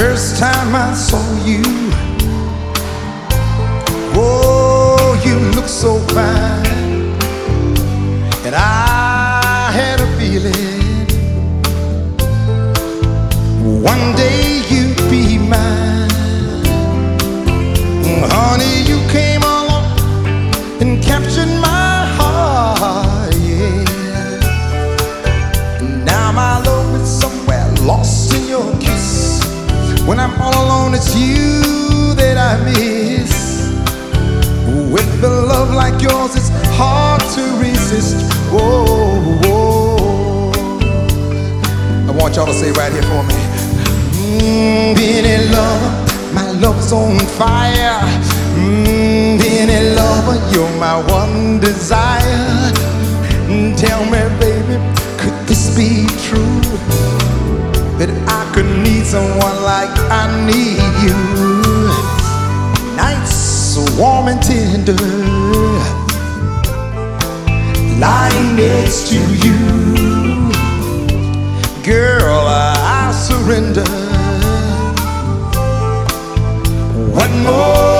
First time I saw you, oh, you look so fine, and I had a feeling. One day you'd be mine. Honey, it's you that I miss. With a love like yours, it's hard to resist. Whoa, whoa. I want y'all to say right here for me. Mm, being in love, my love's on fire. Mm, being in love, you're my one desire. Mm, Tell me, baby, could this be true? That I someone like I need you. Nights so warm and tender, lying next to you. Girl, I surrender. What more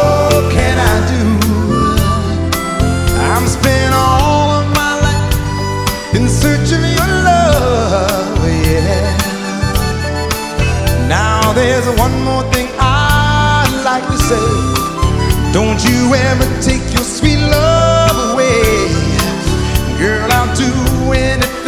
Now there's one more thing I'd like to say. Don't you ever take your sweet love away. Girl, I'll do anything,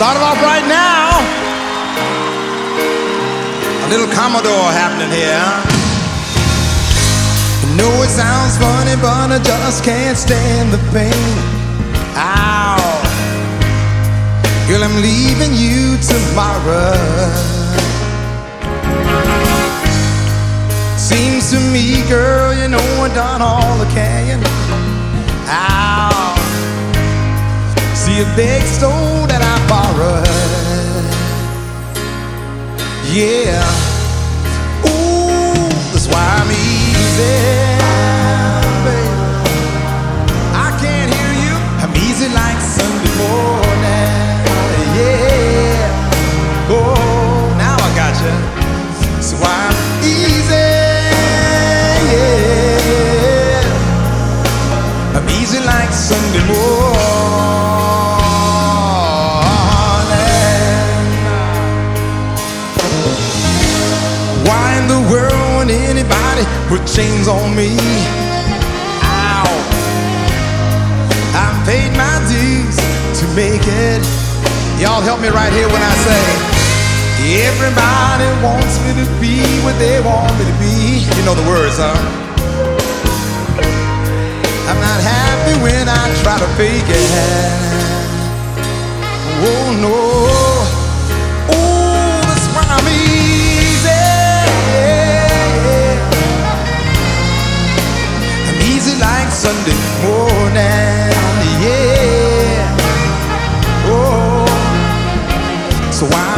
Started off right now. A little Commodore happening here. I know it sounds funny, but I just can't stand the pain. Ow. Girl, I'm leaving you tomorrow. Seems to me, girl, you know I done all I can. A big stone that I borrowed. Yeah. Ooh, that's why I'm easy. With chains on me. Ow. I paid my dues to make it. Y'all help me right here when I say, Everybody wants me to be what they want me to be. You know the words, huh? I'm not happy when I try to fake it. Oh no. Oh, that's why I'm easy. Like Sunday morning. Yeah. Oh. So I'm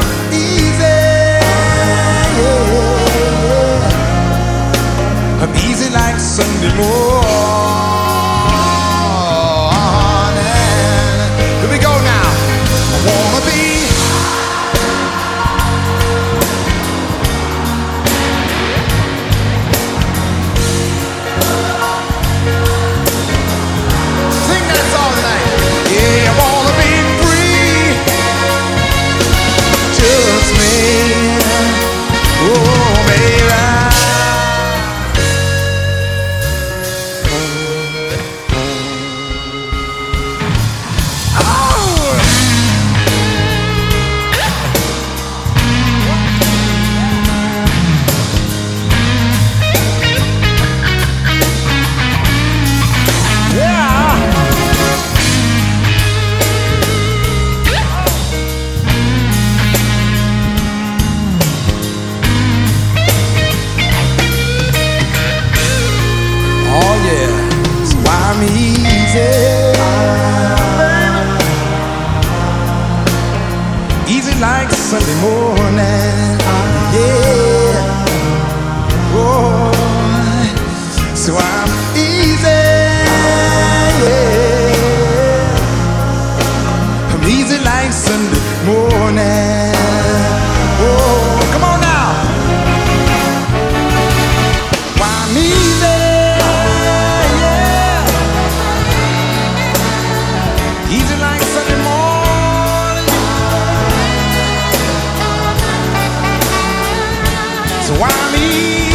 I'm easy.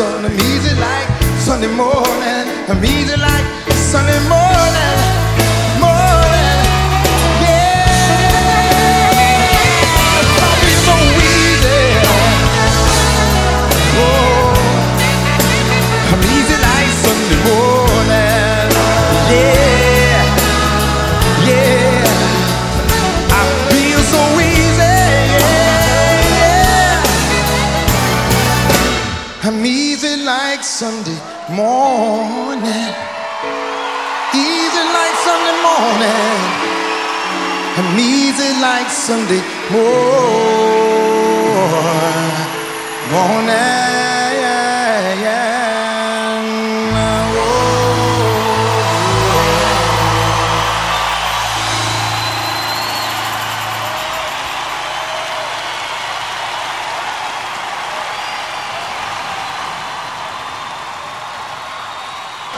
Sun, I'm easy like Sunday morning, I'm easy like Sunday morning, morning. Sunday morning.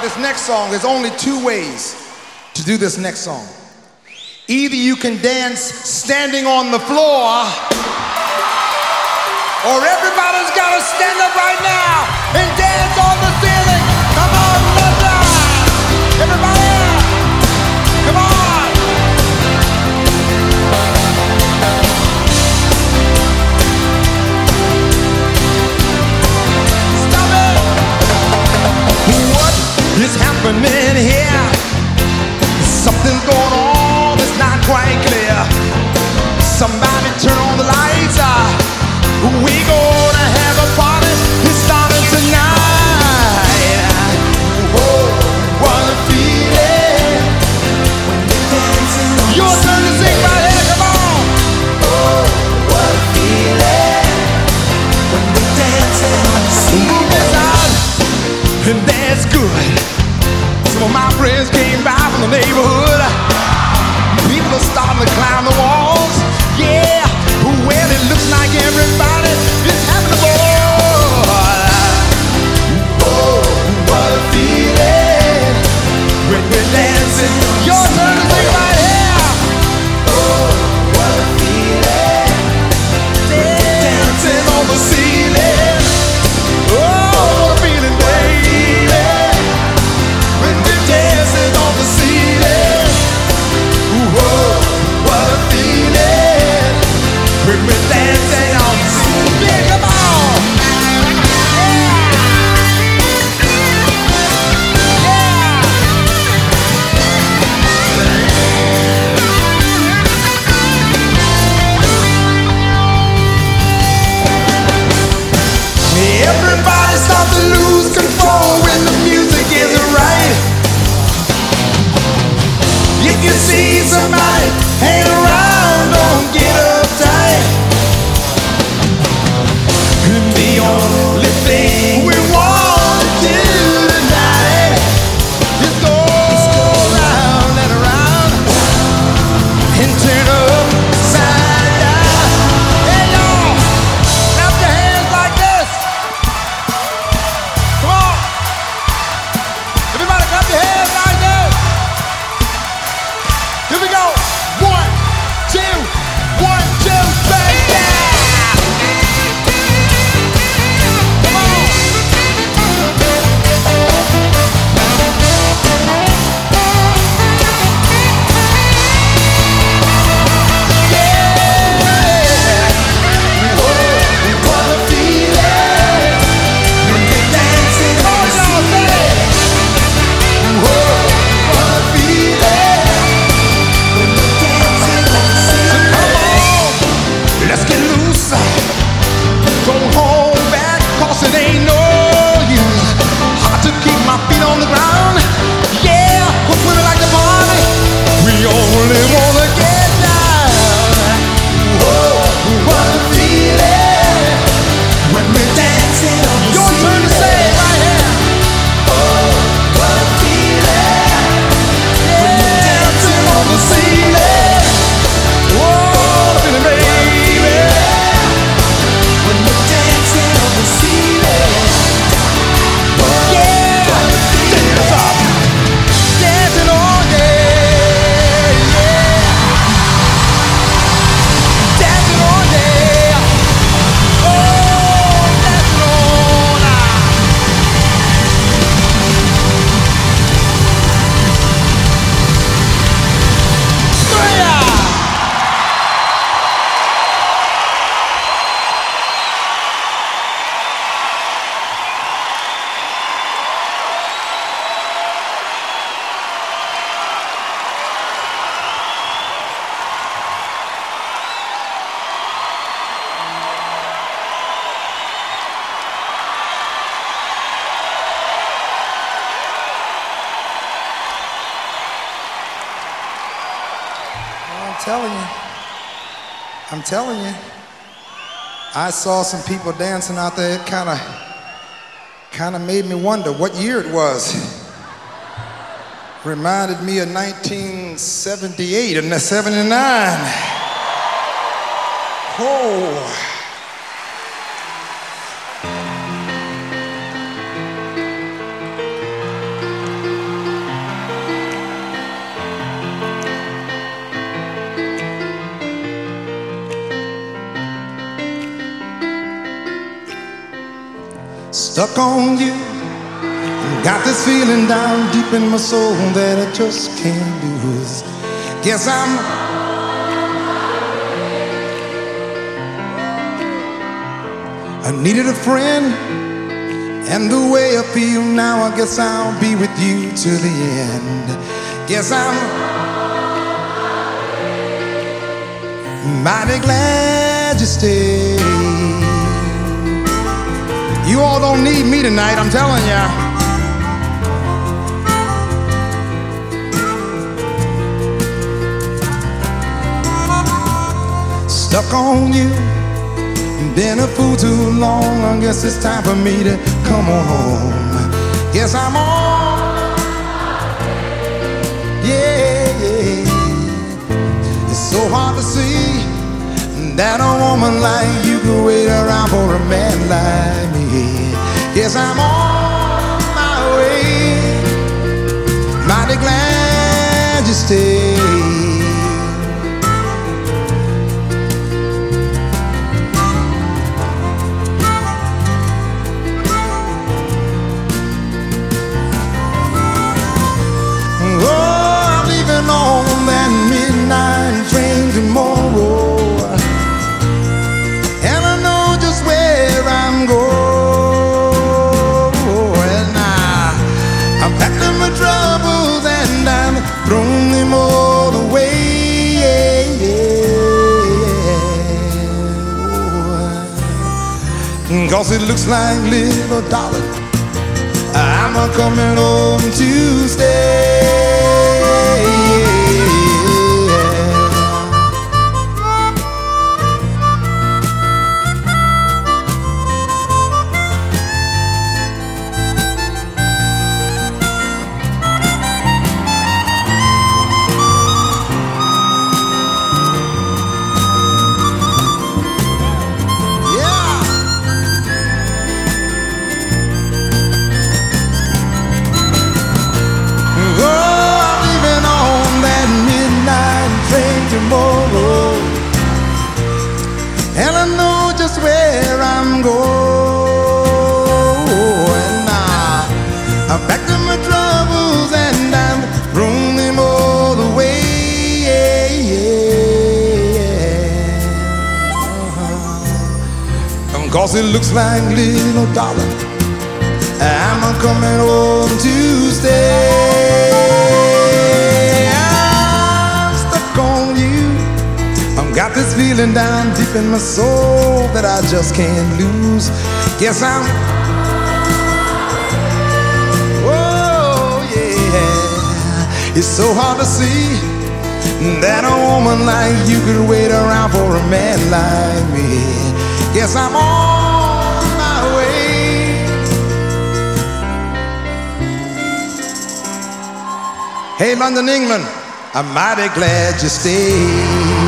This next song, there's only two ways to do this next song. Either you can dance standing on the floor, or everybody's got to stand up right now and dance on the ceiling. Come on, let's rock. Everybody, come on. Stop it. What is happening here? Something's going on Somebody turn on the lights. Uh, we gonna have a party. It's starting tonight. Oh, what a feeling when you're dancing. Turn right. Come on. Oh, what a feeling when we're dancing. Move this out, and that's good. Some of my friends came by from the neighborhood. Are climb the walls. Around, I'm telling you. I saw some people dancing out there. It kind of, kind of made me wonder what year it was. Reminded me of 1978 and 79. Oh. Stuck on you. Got this feeling down deep in my soul that I just can't lose. Guess I'm. I needed a friend, and the way I feel now, I guess I'll be with you to the end. Guess I'm mighty glad you stayed. You all don't need me tonight, I'm telling ya. Stuck on you. Been a fool too long, I guess it's time for me to come on home. Yes, I'm on. Yeah, yeah. It's so hard to see that a woman like you could wait around for a man like me. Yes, I'm on my way. Mighty glad you stayed. Cause it looks like little darling I'm a coming home Tuesday Cause it looks like little darling I'm a coming home Tuesday I'm stuck on you. I've got this feeling down deep in my soul That I just can't lose. Guess I'm. Oh yeah. It's so hard to see That a woman like you could wait around for a man like me. Yes, I'm Hey, London, England, I'm mighty glad you stayed.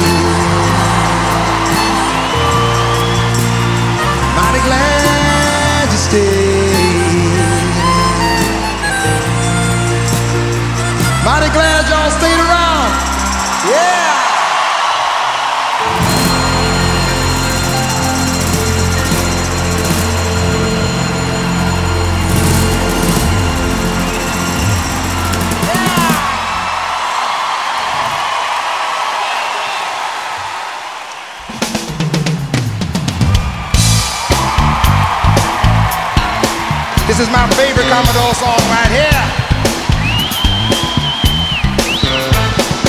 This is my favorite Commodore song right here.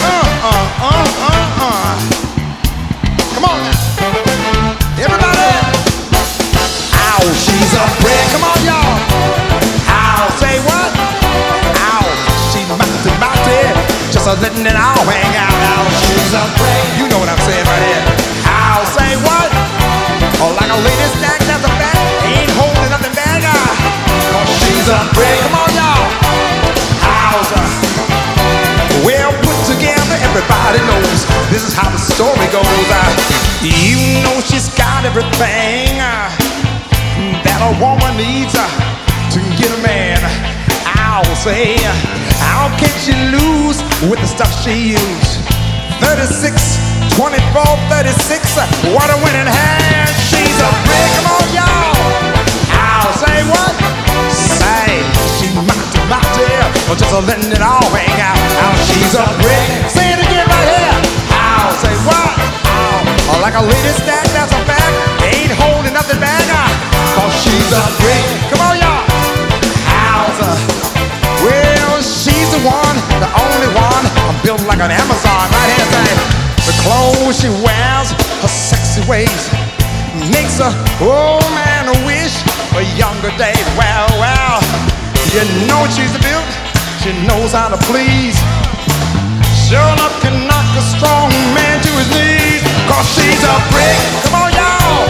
Uh, uh, uh, uh, uh. Come on now. Everybody. Ow, she's a brick. Come on, y'all. Ow, say what? Ow, she's. Just a letting it all hang out. Ow, she's a brick. You know what I'm saying right here. Ow, say what? Oh, like a lady stack, Brick. Come on, y'all. How's well put together? Everybody knows this is how the story goes. Uh, you know she's got everything uh, that a woman needs uh, to get a man. I'll say, how can she lose with the stuff she used? 36, 24, 36. What a winning hand. She's a brick. Come on, y'all. I'll say what? Mighty, or just letting it all hang out. How she's a brick. Say it again right here. How? Say what? How? Like a lady stack, that's a fact. Ain't holding nothing back. Cause she's a brick. Come on, y'all. How's a well, she's the one, the only one. I'm built like an Amazon right here. Say, the clothes she wears, her sexy ways, makes a old man wish for younger days. Well, well, you know she's a built, she knows how to please. Sure enough can knock a strong man to his knees. Cause she's a brick. Come on, y'all.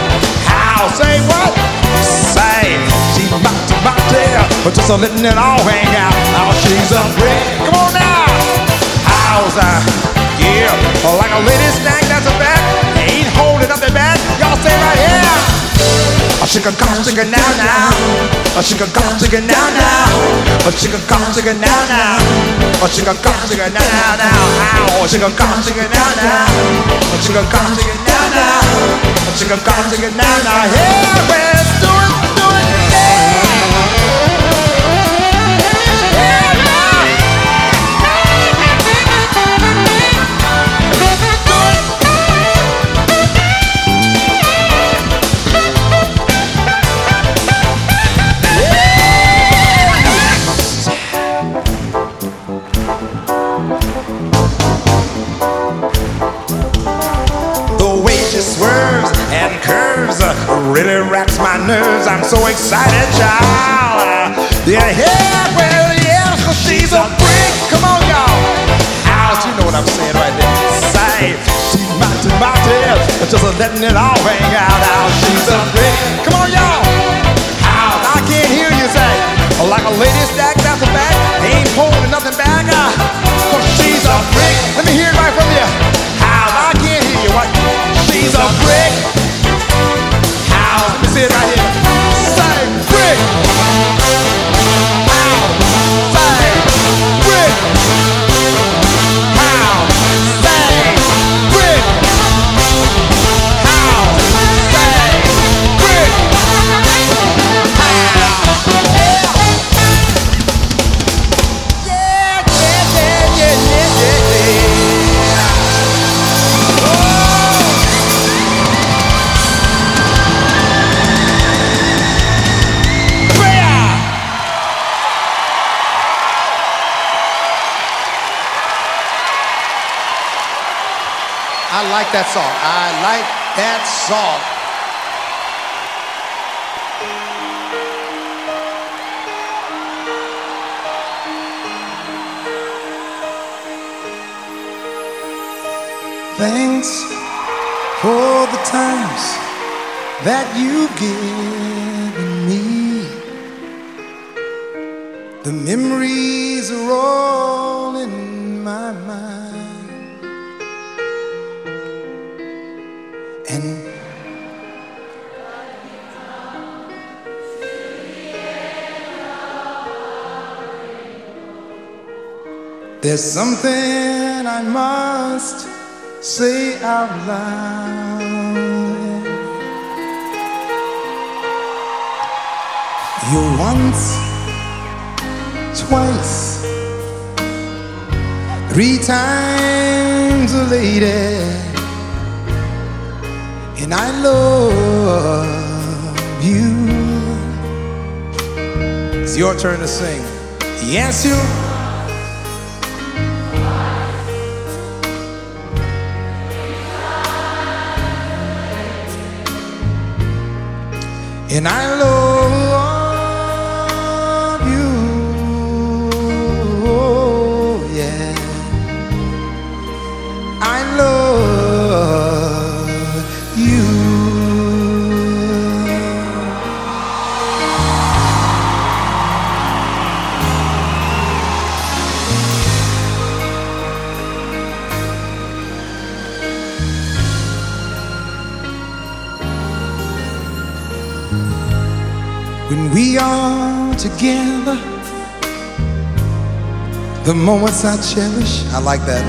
I'll say what? Say, she's mighty, mighty, but just a letting it all hang out. Oh, she's a brick. Come on now. How's that? Yeah, like a lady snack A chicken cock, chicken now now. A chicken cock, chicken now now. A chicken cock, chicken now now. A chicken cock, chicken now now now. Ow, a cock, chicken now now. A chicken cock, chicken now now. A cock, chicken now now. Yeah, let's really my nerves. I'm so excited, child. Yeah, yeah, well, yeah, 'cause she's a freak. Come on, y'all. Out, you know what I'm saying right there. Say, she's mighty, mighty, just letting it all hang out. Out, she's a freak. Come on, y'all. Out, I can't hear you say, like a lady stacked out the back, ain't holding nothing back. Uh, 'cause she's a freak. Let me hear it right from you. How I can't hear you. What? She's a brick. Brick. Like that song. I like that song. Thanks for the times that you've given me. The memories are all in my mind. There's something I must say out loud. You once, twice, three times a lady, and I love you. It's your turn to sing. Yes, you. And I love we are together, the moments I cherish, I like that.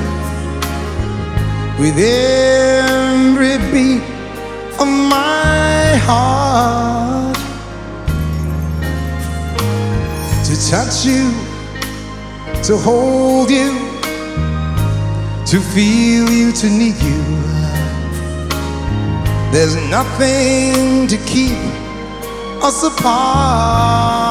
With every beat of my heart, to touch you, to hold you, to feel you, to need you. There's nothing to keep us apart.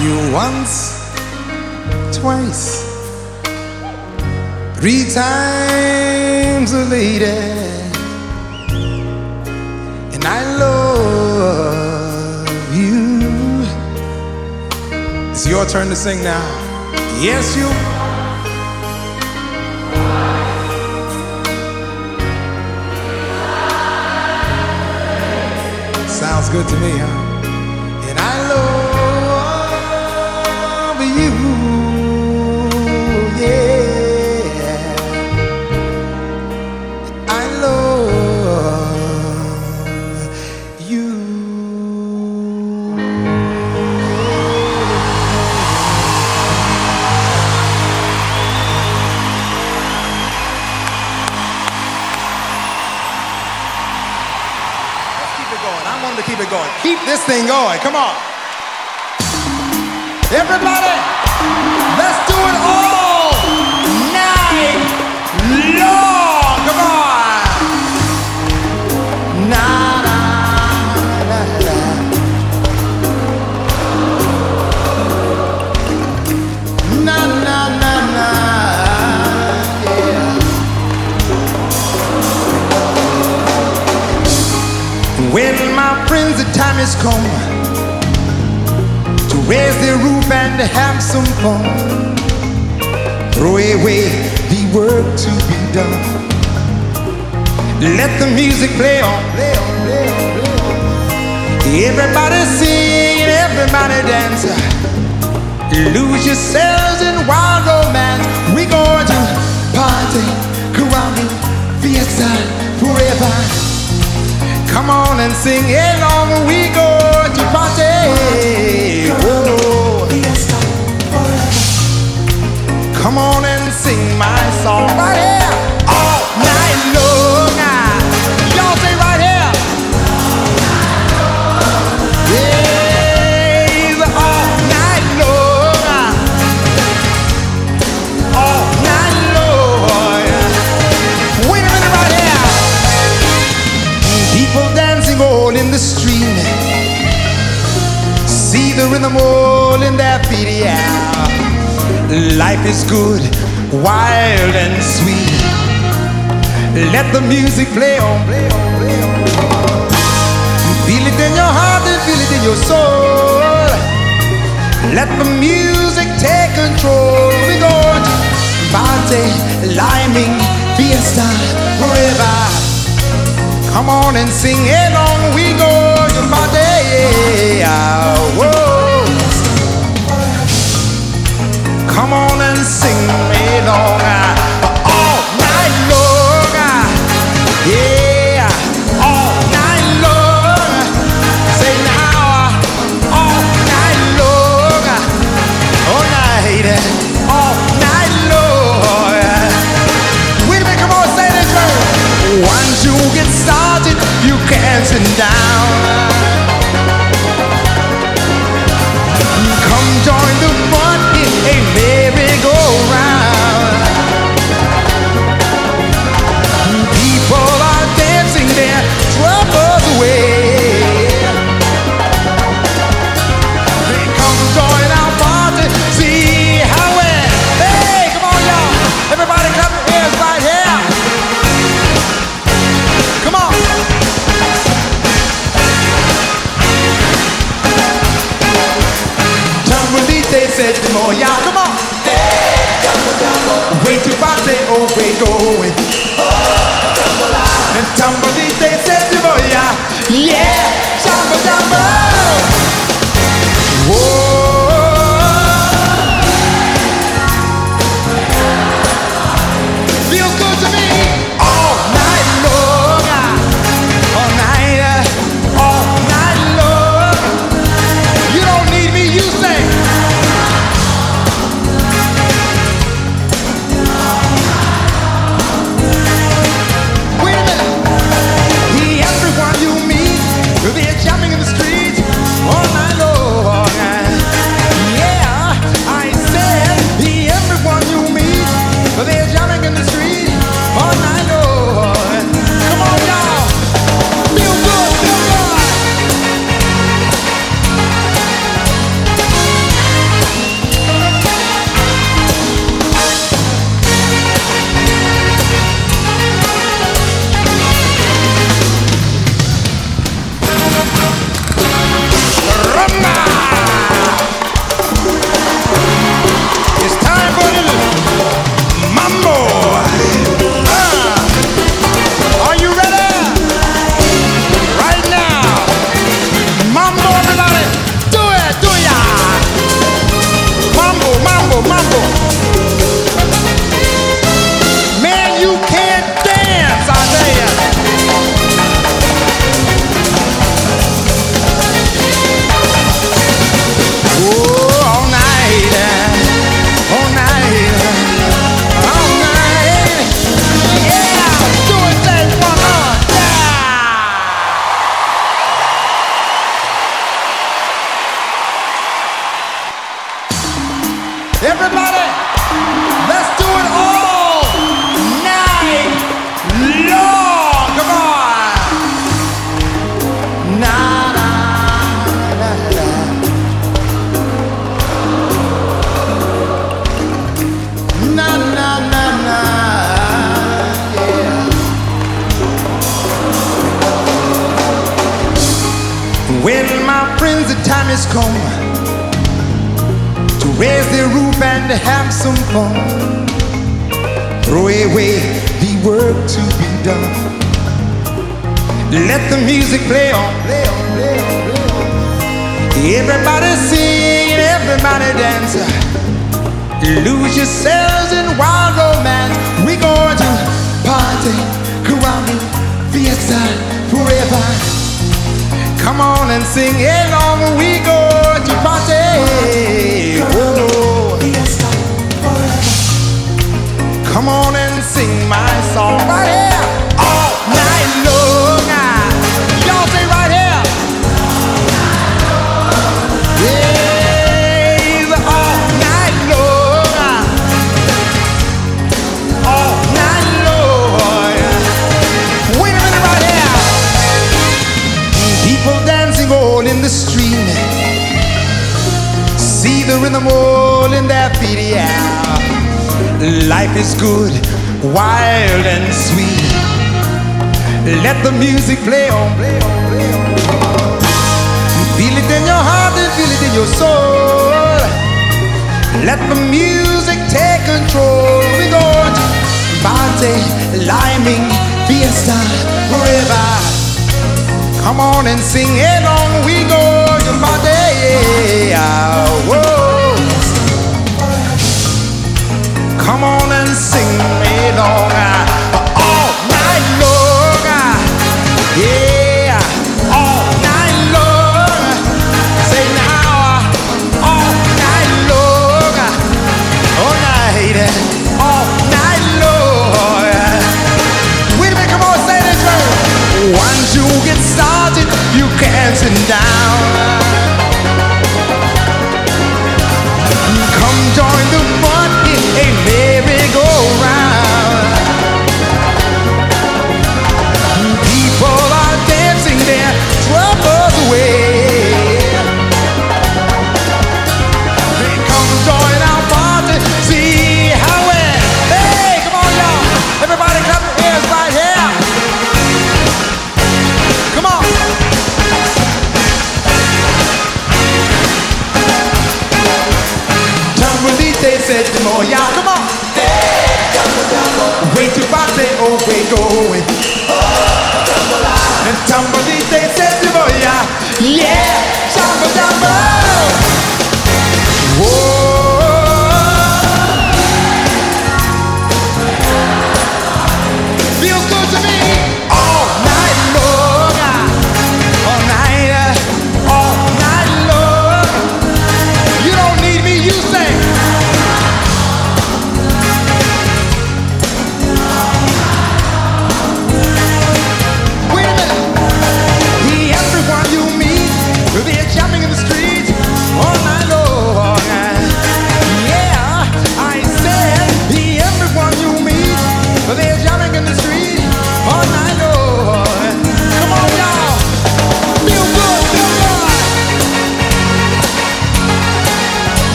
You once, twice, three times a lady, and I love you. It's your turn to sing now. Yes, you. Sounds good to me, huh? Thing going. Come on. Everybody, the has come to raise their roof and have some fun. Throw away the work to be done. Let the music play on, play on, play on, play on. Everybody sing, everybody dance. Lose yourselves in wild romance. We're going to party, karamu, fiesta, forever. Come on and sing along. We go to party. Oh, Whoa. Come on and sing my song See the all in their feet, yeah. Life is good, wild and sweet. Let the music play on, play on, play on. Feel it in your heart and feel it in your soul. Let the music take control. We go to party, liming, fiesta, forever. Come on and sing along. We go to party. Whoa. Come on and sing me along. Uh, all night long. Uh, yeah. All night long. Uh, say now. All night long. All night. All night long. Come on. Once you get started, you can't sit down. More, y'all, come on. Way to party, oh, we going. And Tambolite said to more, yeah, yeah, jumbo, jumbo. has come to raise the roof and have some fun. Throw away the work to be done. Let the music play on, play on, play on, play on. Everybody sing, everybody dance. Lose yourselves in wild romance. We're going to party, karamu, fiesta, forever. Come on and sing along we go to party. Oh, Come on and sing my song. Party. Life is good, wild and sweet. Let the music play on, play on, play on. Feel it in your heart and feel it in your soul. Let the music take control. We go, going to party, liming, fiesta, forever. Come on and sing along, we go.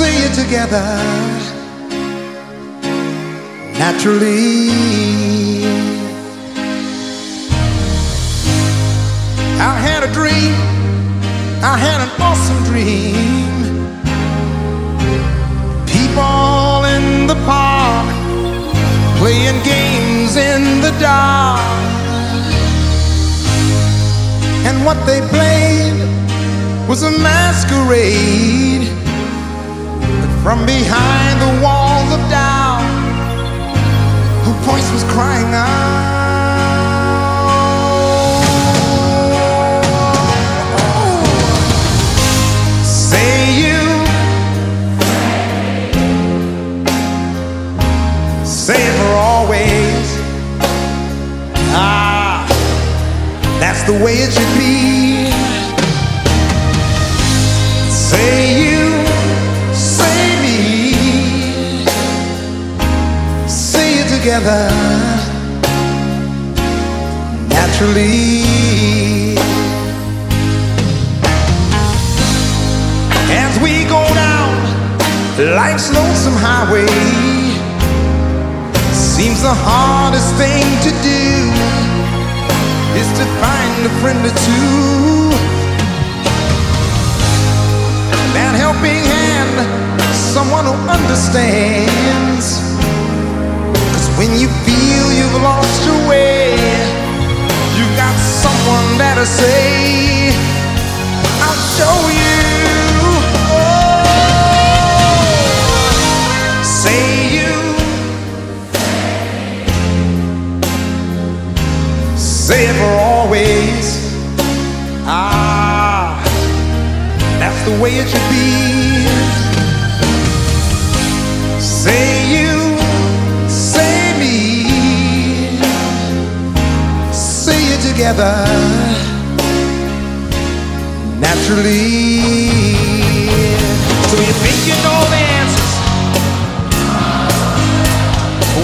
Say it together naturally. I had a dream, I had an awesome dream. People in the park playing games in the dark. And what they played was a masquerade. From behind the walls of doubt, her voice was crying out. Say you, say it for always. Ah, that's the way it should be. Together naturally. As we go down life's lonesome highway, seems the hardest thing to do is to find a friend or two. That helping hand, someone who understands. When you feel you've lost your way, you've got someone that'll say, I'll show you. Oh, say you. Say it for always. Ah, that's the way it should be. Say you, together naturally. So you think you know the answers?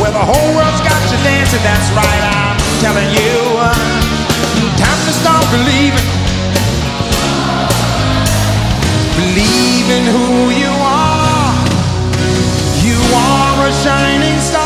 Well, the whole world's got you dancing, that's right, I'm telling you. Time to start believing. Believe in who you are. You are a shining star.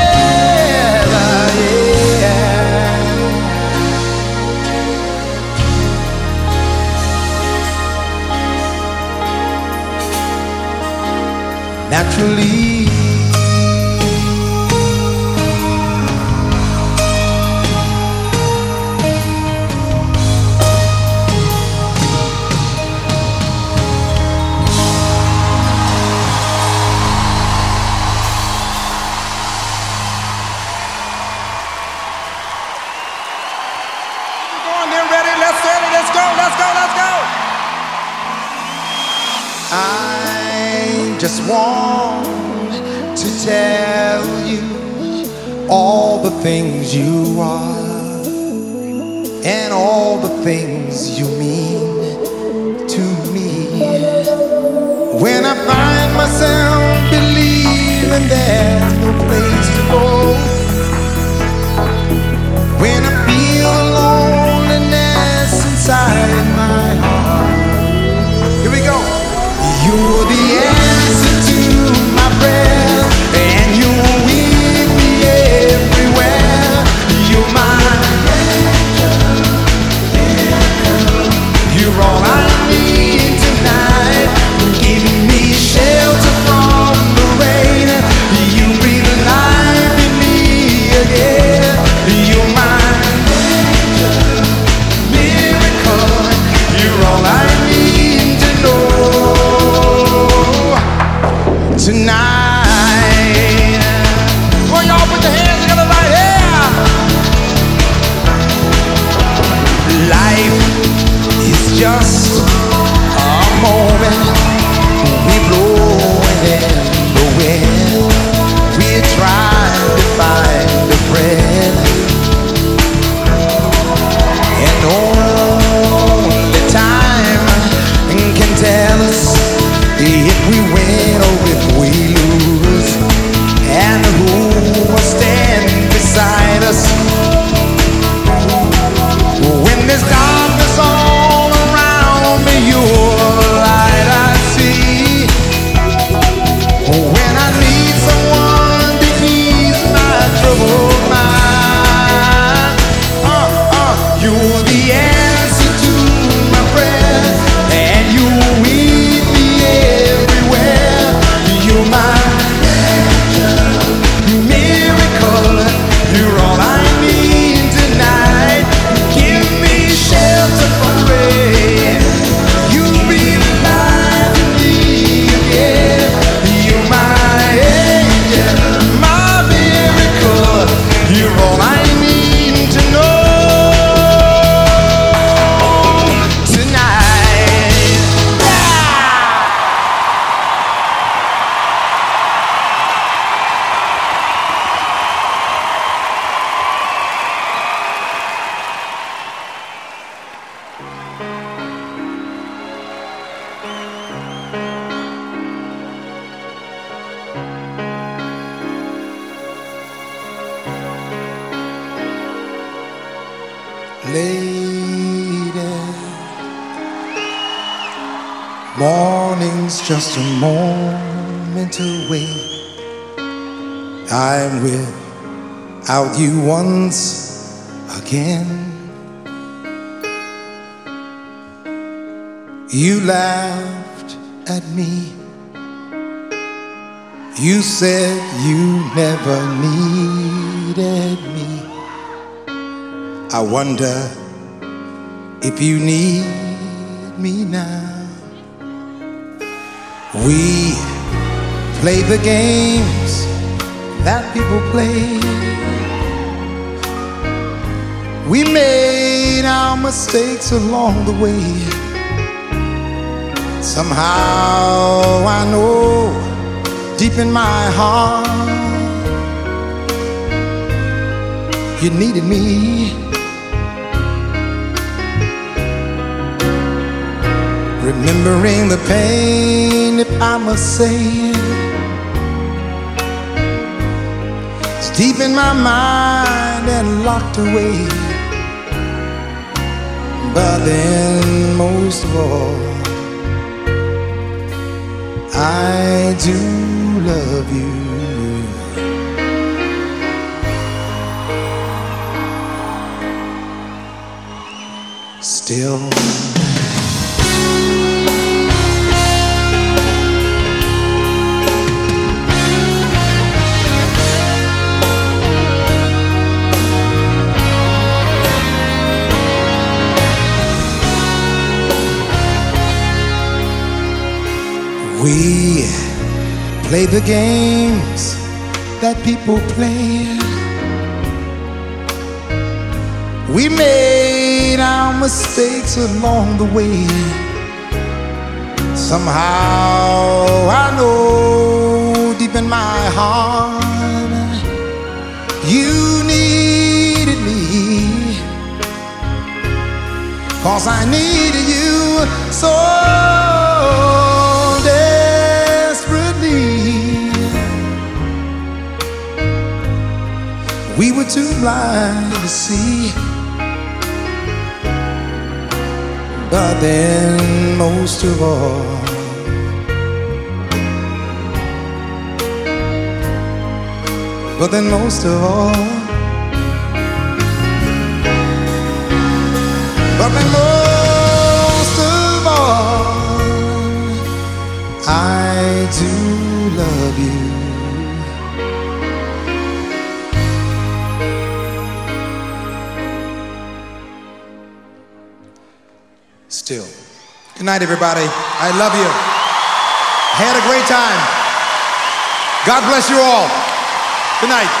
Naturally. We're going there, ready? Let's get it. Let's go. Let's go. Let's go. I just want to tell you all the things you are and all the things you mean to me. When I find myself believing there's no place to go. When I feel the loneliness inside my heart. Here we go. You're the answer out you once again. You laughed at me. You said you never needed me. I wonder if you need me now. We play the games that people play. We made our mistakes along the way. Somehow I know deep in my heart you needed me. Remembering the pain, if I must say, it's deep in my mind and locked away. But then, most of all, I do love you. Still. We play the games that people play. We made our mistakes along the way. Somehow I know deep in my heart you needed me. Cause I needed you so. We were too blind to see. But then, most of all, but then, most of all, but then, most of all, I do love you. Good night, everybody. I love you. Had a great time. God bless you all. Good night.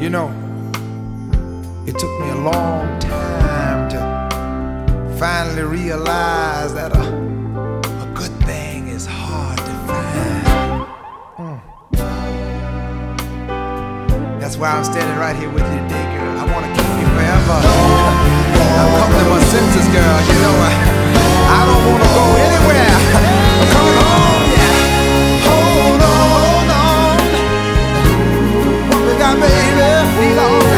You know, it took me a long time to finally realize that a, a good thing is hard to find. Mm. That's why I'm standing right here with you today, girl. I want to keep you forever. I'm come to my senses, girl. You know, I, I don't want to go anywhere. baby, feel alright.